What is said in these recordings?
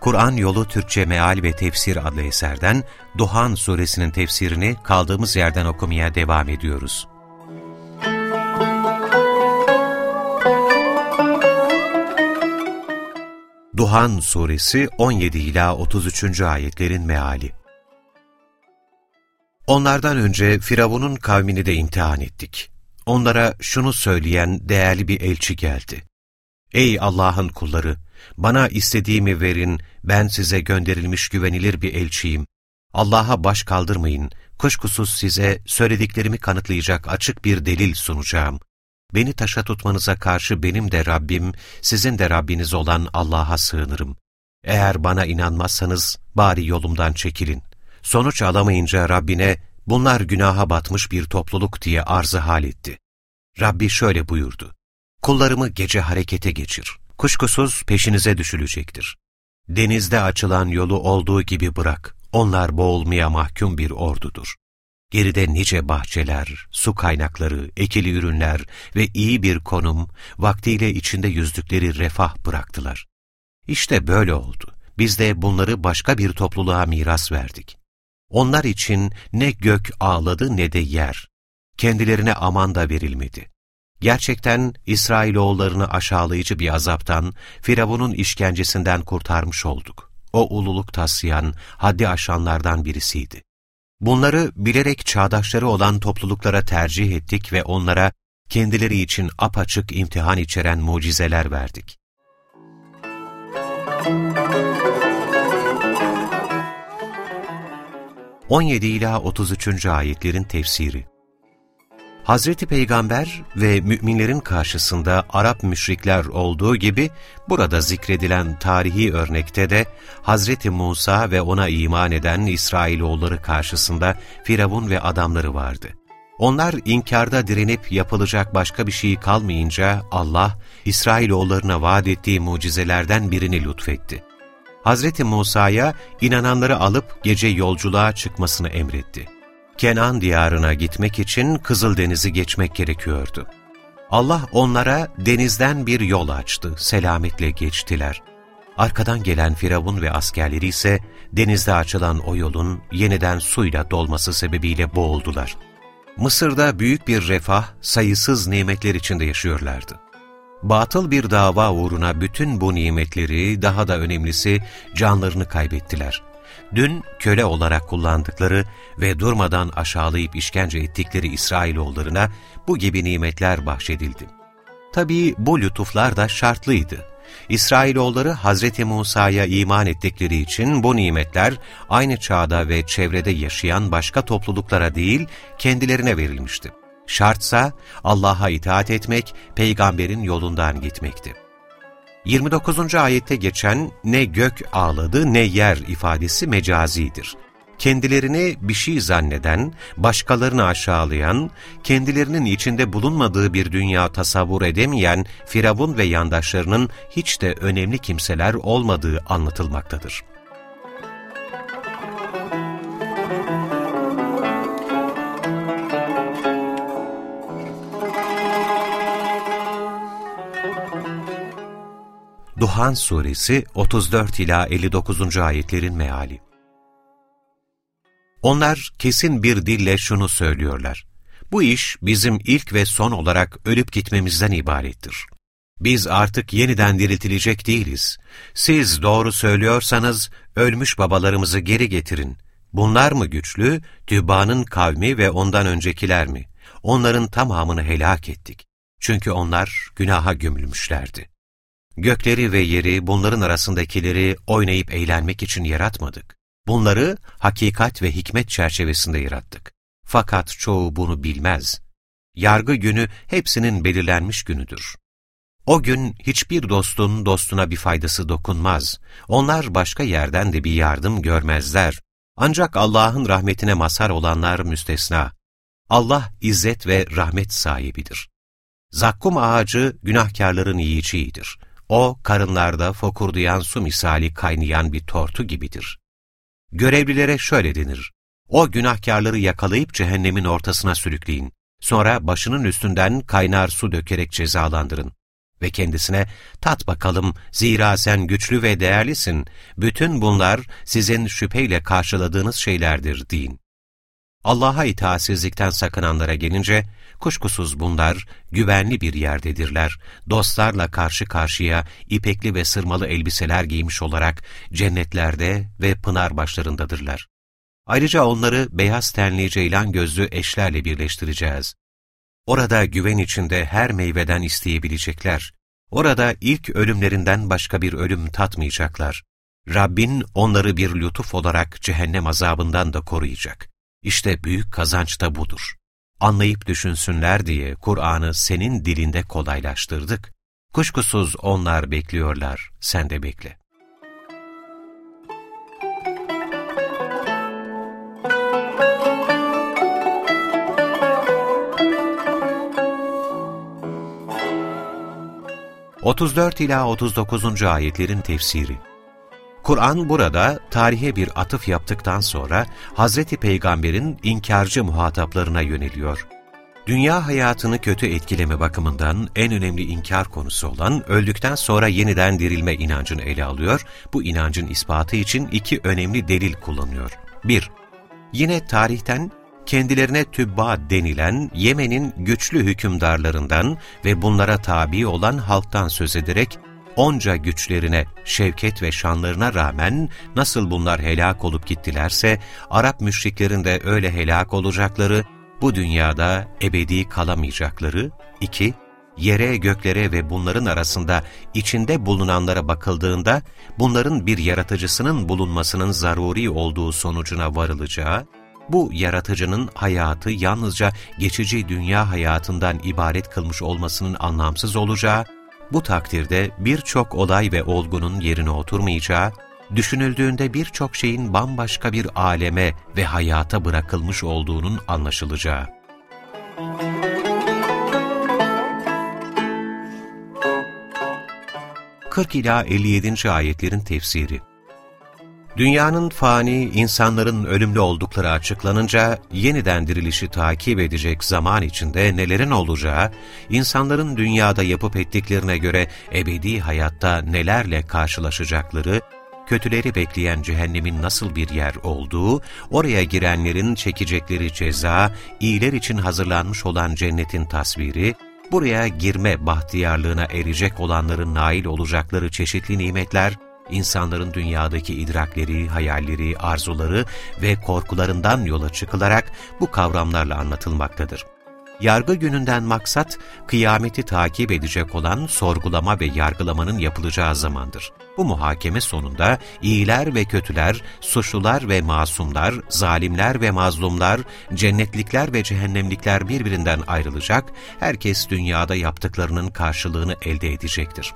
Kur'an Yolu Türkçe Meal ve Tefsir adlı eserden Duhan suresinin tefsirini kaldığımız yerden okumaya devam ediyoruz. Duhan suresi 17 ila 33. ayetlerin meali. Onlardan önce Firavun'un kavmini de imtihan ettik. Onlara şunu söyleyen değerli bir elçi geldi. Ey Allah'ın kulları! Bana istediğimi verin, ben size gönderilmiş güvenilir bir elçiyim. Allah'a baş kaldırmayın, kuşkusuz size söylediklerimi kanıtlayacak açık bir delil sunacağım. Beni taşa tutmanıza karşı benim de Rabbim, sizin de Rabbiniz olan Allah'a sığınırım. Eğer bana inanmazsanız bari yolumdan çekilin. Sonuç alamayınca Rabbine, bunlar günaha batmış bir topluluk diye arzı hal etti. Rabbi şöyle buyurdu. Kullarımı gece harekete geçir. Kuşkusuz peşinize düşülecektir. Denizde açılan yolu olduğu gibi bırak. Onlar boğulmaya mahkum bir ordudur. Geride nice bahçeler, su kaynakları, ekili ürünler ve iyi bir konum, vaktiyle içinde yüzdükleri refah bıraktılar. İşte böyle oldu. Biz de bunları başka bir topluluğa miras verdik. Onlar için ne gök ağladı ne de yer. Kendilerine aman da verilmedi. Gerçekten İsrailoğullarını aşağılayıcı bir azaptan, Firavun'un işkencesinden kurtarmış olduk. O ululuk taslayan, haddi aşanlardan birisiydi. Bunları bilerek çağdaşları olan topluluklara tercih ettik ve onlara kendileri için apaçık imtihan içeren mucizeler verdik. On yedi ila 33. ayetlerin tefsiri Hazreti Peygamber ve müminlerin karşısında Arap müşrikler olduğu gibi burada zikredilen tarihi örnekte de Hazreti Musa ve ona iman eden İsrailoğulları karşısında Firavun ve adamları vardı. Onlar inkarda direnip yapılacak başka bir şey kalmayınca Allah, İsrailoğullarına vaat ettiği mucizelerden birini lütfetti. Hazreti Musa'ya inananları alıp gece yolculuğa çıkmasını emretti. Kenan diyarına gitmek için Kızıldeniz'i geçmek gerekiyordu. Allah onlara denizden bir yol açtı, selametle geçtiler. Arkadan gelen Firavun ve askerleri ise denizde açılan o yolun yeniden suyla dolması sebebiyle boğuldular. Mısır'da büyük bir refah, sayısız nimetler içinde yaşıyorlardı. Batıl bir dava uğruna bütün bu nimetleri, daha da önemlisi canlarını kaybettiler dün köle olarak kullandıkları ve durmadan aşağılayıp işkence ettikleri İsrailoğullarına bu gibi nimetler bahşedildi. Tabii bu lütuflar da şartlıydı. İsrailoğulları Hazreti Musa'ya iman ettikleri için bu nimetler aynı çağda ve çevrede yaşayan başka topluluklara değil kendilerine verilmişti. Şartsa Allah'a itaat etmek, peygamberin yolundan gitmekti. 29. ayette geçen ne gök ağladı ne yer ifadesi mecazidir. Kendilerini bir şey zanneden, başkalarını aşağılayan, kendilerinin içinde bulunmadığı bir dünya tasavvur edemeyen Firavun ve yandaşlarının hiç de önemli kimseler olmadığı anlatılmaktadır. Duhan Suresi 34 ila 59. ayetlerin meali. Onlar kesin bir dille şunu söylüyorlar. Bu iş bizim ilk ve son olarak ölüp gitmemizden ibarettir. Biz artık yeniden diriltilecek değiliz. Siz doğru söylüyorsanız ölmüş babalarımızı geri getirin. Bunlar mı güçlü, Tübba'nın kavmi ve ondan öncekiler mi? Onların tamamını helak ettik. Çünkü onlar günaha gömülmüşlerdi. Gökleri ve yeri, bunların arasındakileri oynayıp eğlenmek için yaratmadık. Bunları hakikat ve hikmet çerçevesinde yarattık. Fakat çoğu bunu bilmez. Yargı günü hepsinin belirlenmiş günüdür. O gün hiçbir dostun dostuna bir faydası dokunmaz. Onlar başka yerden de bir yardım görmezler. Ancak Allah'ın rahmetine mazhar olanlar müstesna. Allah izzet ve rahmet sahibidir. Zakkum ağacı günahkarların yiyeceğidir. O, karınlarda fokurdayan su misali kaynayan bir tortu gibidir. Görevlilere şöyle denir. O günahkarları yakalayıp cehennemin ortasına sürükleyin. Sonra başının üstünden kaynar su dökerek cezalandırın. Ve kendisine, tat bakalım zira sen güçlü ve değerlisin, bütün bunlar sizin şüpheyle karşıladığınız şeylerdir deyin. Allah'a itaatsizlikten sakınanlara gelince, kuşkusuz bunlar güvenli bir yerdedirler. Dostlarla karşı karşıya ipekli ve sırmalı elbiseler giymiş olarak cennetlerde ve pınar başlarındadırlar. Ayrıca onları beyaz tenli ceylan gözlü eşlerle birleştireceğiz. Orada güven içinde her meyveden isteyebilecekler. Orada ilk ölümlerinden başka bir ölüm tatmayacaklar. Rabbin onları bir lütuf olarak cehennem azabından da koruyacak. İşte büyük kazanç da budur. Anlayıp düşünsünler diye Kur'an'ı senin dilinde kolaylaştırdık. Kuşkusuz onlar bekliyorlar, sen de bekle. 34 ila 39. ayetlerin tefsiri. Kur'an burada tarihe bir atıf yaptıktan sonra Hazreti Peygamber'in inkarcı muhataplarına yöneliyor. Dünya hayatını kötü etkileme bakımından en önemli inkar konusu olan öldükten sonra yeniden dirilme inancını ele alıyor, bu inancın ispatı için iki önemli delil kullanıyor. 1. Yine tarihten kendilerine tübba denilen Yemen'in güçlü hükümdarlarından ve bunlara tabi olan halktan söz ederek, onca güçlerine, şevket ve şanlarına rağmen nasıl bunlar helak olup gittilerse, Arap müşriklerin de öyle helak olacakları, bu dünyada ebedi kalamayacakları, iki, yere, göklere ve bunların arasında içinde bulunanlara bakıldığında, bunların bir yaratıcısının bulunmasının zaruri olduğu sonucuna varılacağı, bu yaratıcının hayatı yalnızca geçici dünya hayatından ibaret kılmış olmasının anlamsız olacağı, bu takdirde birçok olay ve olgunun yerine oturmayacağı, düşünüldüğünde birçok şeyin bambaşka bir aleme ve hayata bırakılmış olduğunun anlaşılacağı. Kırk ila 57. ayetlerin tefsiri Dünyanın fani, insanların ölümlü oldukları açıklanınca yeniden dirilişi takip edecek zaman içinde nelerin olacağı, insanların dünyada yapıp ettiklerine göre ebedi hayatta nelerle karşılaşacakları, kötüleri bekleyen cehennemin nasıl bir yer olduğu, oraya girenlerin çekecekleri ceza, iyiler için hazırlanmış olan cennetin tasviri, buraya girme bahtiyarlığına erecek olanların nail olacakları çeşitli nimetler, insanların dünyadaki idrakleri, hayalleri, arzuları ve korkularından yola çıkılarak bu kavramlarla anlatılmaktadır. Yargı gününden maksat, kıyameti takip edecek olan sorgulama ve yargılamanın yapılacağı zamandır. Bu muhakeme sonunda iyiler ve kötüler, suçlular ve masumlar, zalimler ve mazlumlar, cennetlikler ve cehennemlikler birbirinden ayrılacak, herkes dünyada yaptıklarının karşılığını elde edecektir.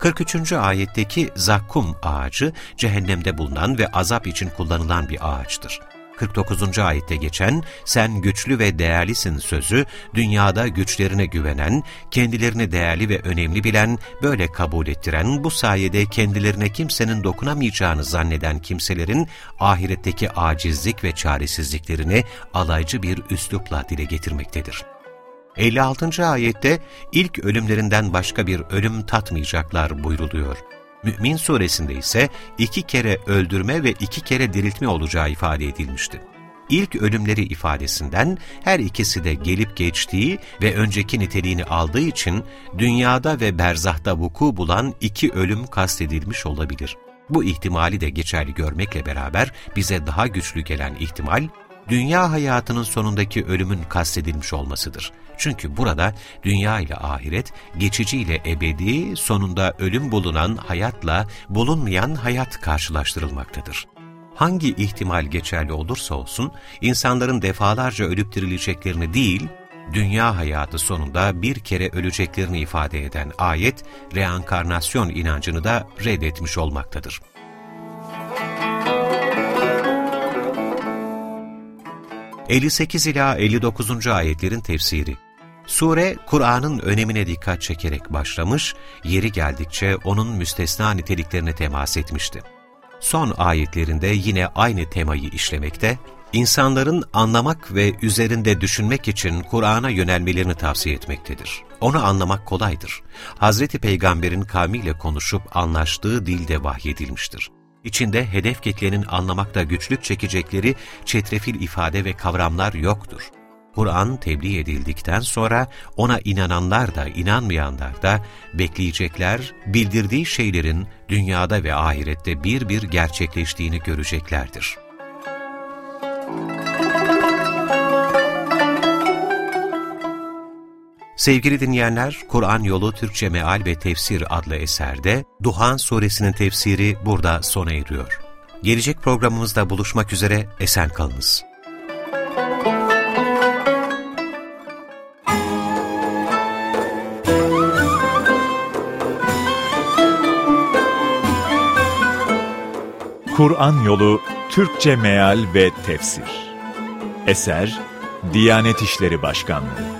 43. ayetteki zakkum ağacı cehennemde bulunan ve azap için kullanılan bir ağaçtır. 49. ayette geçen sen güçlü ve değerlisin sözü dünyada güçlerine güvenen, kendilerini değerli ve önemli bilen, böyle kabul ettiren, bu sayede kendilerine kimsenin dokunamayacağını zanneden kimselerin ahiretteki acizlik ve çaresizliklerini alaycı bir üslupla dile getirmektedir. 56. ayette ilk ölümlerinden başka bir ölüm tatmayacaklar buyruluyor. Mü'min suresinde ise iki kere öldürme ve iki kere diriltme olacağı ifade edilmişti. İlk ölümleri ifadesinden her ikisi de gelip geçtiği ve önceki niteliğini aldığı için dünyada ve berzahta vuku bulan iki ölüm kastedilmiş olabilir. Bu ihtimali de geçerli görmekle beraber bize daha güçlü gelen ihtimal, dünya hayatının sonundaki ölümün kastedilmiş olmasıdır. Çünkü burada dünya ile ahiret, geçici ile ebedi, sonunda ölüm bulunan hayatla bulunmayan hayat karşılaştırılmaktadır. Hangi ihtimal geçerli olursa olsun, insanların defalarca ölüp dirileceklerini değil, dünya hayatı sonunda bir kere öleceklerini ifade eden ayet, reenkarnasyon inancını da reddetmiş olmaktadır. 58 ila 59. ayetlerin tefsiri Sure, Kur'an'ın önemine dikkat çekerek başlamış, yeri geldikçe onun müstesna niteliklerine temas etmişti. Son ayetlerinde yine aynı temayı işlemekte, insanların anlamak ve üzerinde düşünmek için Kur'an'a yönelmelerini tavsiye etmektedir. Onu anlamak kolaydır. Hazreti Peygamber'in kavmiyle konuşup anlaştığı dilde vahyedilmiştir. İçinde hedef kitlenin anlamakta güçlük çekecekleri çetrefil ifade ve kavramlar yoktur. Kur'an tebliğ edildikten sonra ona inananlar da inanmayanlar da bekleyecekler, bildirdiği şeylerin dünyada ve ahirette bir bir gerçekleştiğini göreceklerdir. Sevgili dinleyenler, Kur'an Yolu Türkçe Meal ve Tefsir adlı eserde Duhan Suresinin tefsiri burada sona eriyor. Gelecek programımızda buluşmak üzere, esen kalınız. Kur'an Yolu Türkçe Meal ve Tefsir Eser Diyanet İşleri Başkanlığı